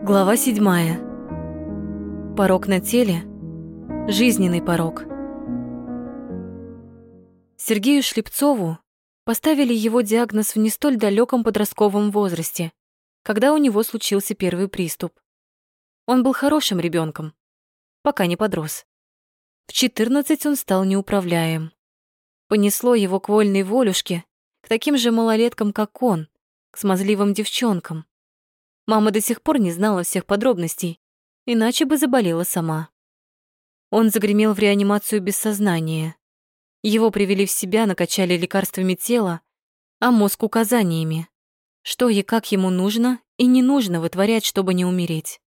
Глава седьмая. Порог на теле. Жизненный порог. Сергею Шлепцову поставили его диагноз в не столь далеком подростковом возрасте, когда у него случился первый приступ. Он был хорошим ребенком, пока не подрос. В 14 он стал неуправляем. Понесло его к вольной волюшке, к таким же малолеткам, как он, к смазливым девчонкам. Мама до сих пор не знала всех подробностей, иначе бы заболела сама. Он загремел в реанимацию без сознания. Его привели в себя, накачали лекарствами тела, а мозг указаниями, что и как ему нужно и не нужно вытворять, чтобы не умереть.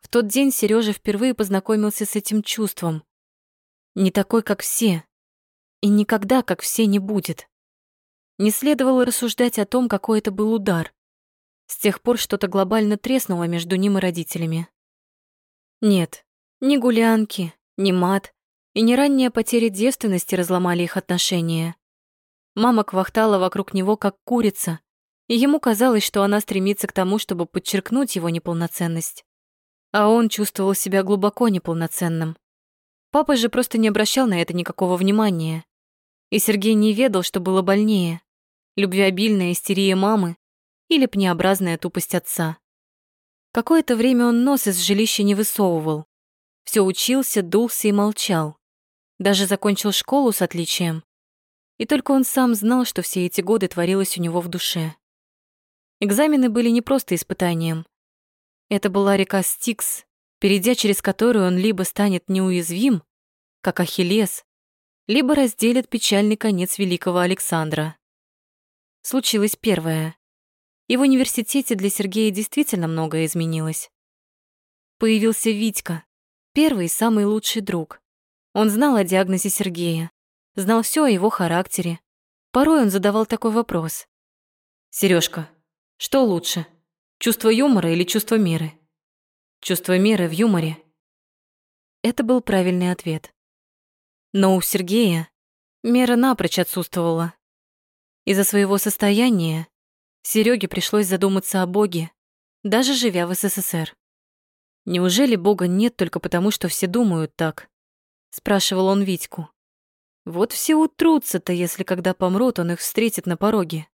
В тот день Сережа впервые познакомился с этим чувством. Не такой, как все, и никогда, как все, не будет. Не следовало рассуждать о том, какой это был удар. С тех пор что-то глобально треснуло между ним и родителями. Нет, ни гулянки, ни мат и ни ранняя потеря девственности разломали их отношения. Мама квахтала вокруг него, как курица, и ему казалось, что она стремится к тому, чтобы подчеркнуть его неполноценность. А он чувствовал себя глубоко неполноценным. Папа же просто не обращал на это никакого внимания. И Сергей не ведал, что было больнее — любвеобильная истерия мамы или пнеобразная тупость отца. Какое-то время он нос из жилища не высовывал. Все учился, дулся и молчал. Даже закончил школу с отличием. И только он сам знал, что все эти годы творилось у него в душе. Экзамены были не просто испытанием. Это была река Стикс, перейдя через которую он либо станет неуязвим, как Ахиллес, либо разделит печальный конец великого Александра. Случилось первое и в университете для Сергея действительно многое изменилось. Появился Витька, первый и самый лучший друг. Он знал о диагнозе Сергея, знал все о его характере. Порой он задавал такой вопрос. «Сережка, что лучше, чувство юмора или чувство меры?» «Чувство меры в юморе». Это был правильный ответ. Но у Сергея мера напрочь отсутствовала. Из-за своего состояния Сереге пришлось задуматься о Боге, даже живя в СССР. «Неужели Бога нет только потому, что все думают так?» — спрашивал он Витьку. «Вот все утрутся-то, если когда помрут, он их встретит на пороге».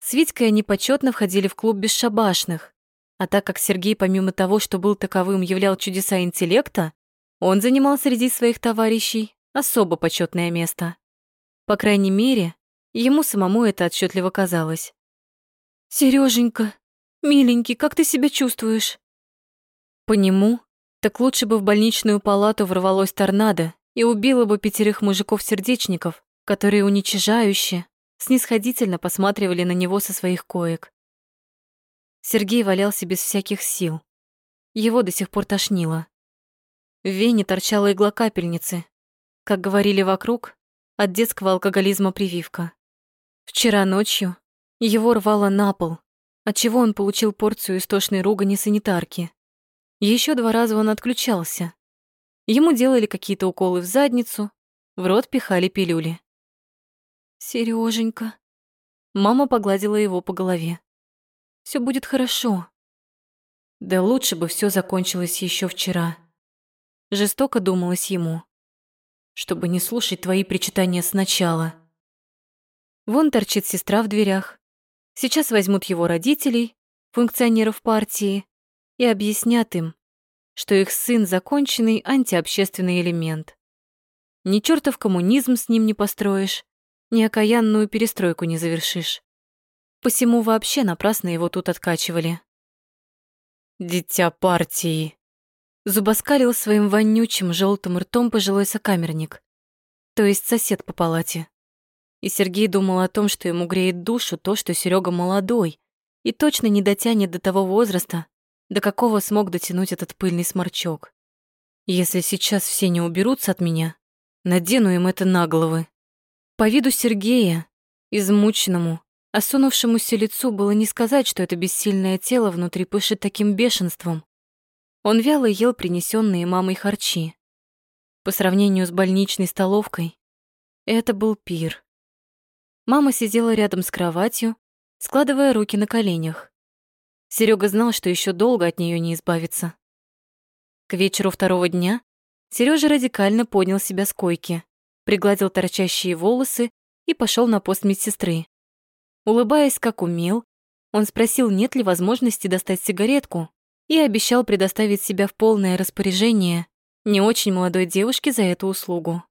С Витькой они почетно входили в клуб бесшабашных, а так как Сергей, помимо того, что был таковым, являл чудеса интеллекта, он занимал среди своих товарищей особо почетное место. По крайней мере, ему самому это отчетливо казалось. Сереженька, миленький, как ты себя чувствуешь? По нему, так лучше бы в больничную палату ворвалось торнадо и убило бы пятерых мужиков-сердечников, которые уничижающе, снисходительно посматривали на него со своих коек. Сергей валялся без всяких сил. Его до сих пор тошнило. В вене торчала игла капельницы. Как говорили вокруг, от детского алкоголизма прививка. Вчера ночью его рвало на пол, отчего он получил порцию истошной ругани санитарки. Еще два раза он отключался. Ему делали какие-то уколы в задницу, в рот пихали пилюли. Сереженька, Мама погладила его по голове. Все будет хорошо. Да лучше бы все закончилось еще вчера. Жестоко думалось ему. Чтобы не слушать твои причитания сначала. Вон торчит сестра в дверях, Сейчас возьмут его родителей, функционеров партии, и объяснят им, что их сын законченный антиобщественный элемент. Ни чертов коммунизм с ним не построишь, ни окаянную перестройку не завершишь. Посему вообще напрасно его тут откачивали. «Дитя партии!» Зубоскалил своим вонючим желтым ртом пожилой сокамерник, то есть сосед по палате. И Сергей думал о том, что ему греет душу то, что Серега молодой и точно не дотянет до того возраста, до какого смог дотянуть этот пыльный сморчок. Если сейчас все не уберутся от меня, надену им это на головы. По виду Сергея, измученному, осунувшемуся лицу было не сказать, что это бессильное тело внутри пышет таким бешенством. Он вяло ел принесенные мамой харчи. По сравнению с больничной столовкой, это был пир. Мама сидела рядом с кроватью, складывая руки на коленях. Серега знал, что еще долго от нее не избавиться. К вечеру второго дня Сережа радикально поднял себя с койки, пригладил торчащие волосы и пошел на пост медсестры. Улыбаясь, как умел, он спросил, нет ли возможности достать сигаретку, и обещал предоставить себя в полное распоряжение не очень молодой девушке за эту услугу.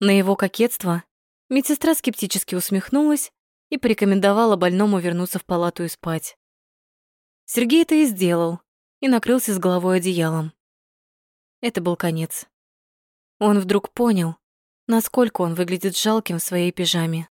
На его кокетство медсестра скептически усмехнулась и порекомендовала больному вернуться в палату и спать. Сергей это и сделал, и накрылся с головой одеялом. Это был конец. Он вдруг понял, насколько он выглядит жалким в своей пижаме.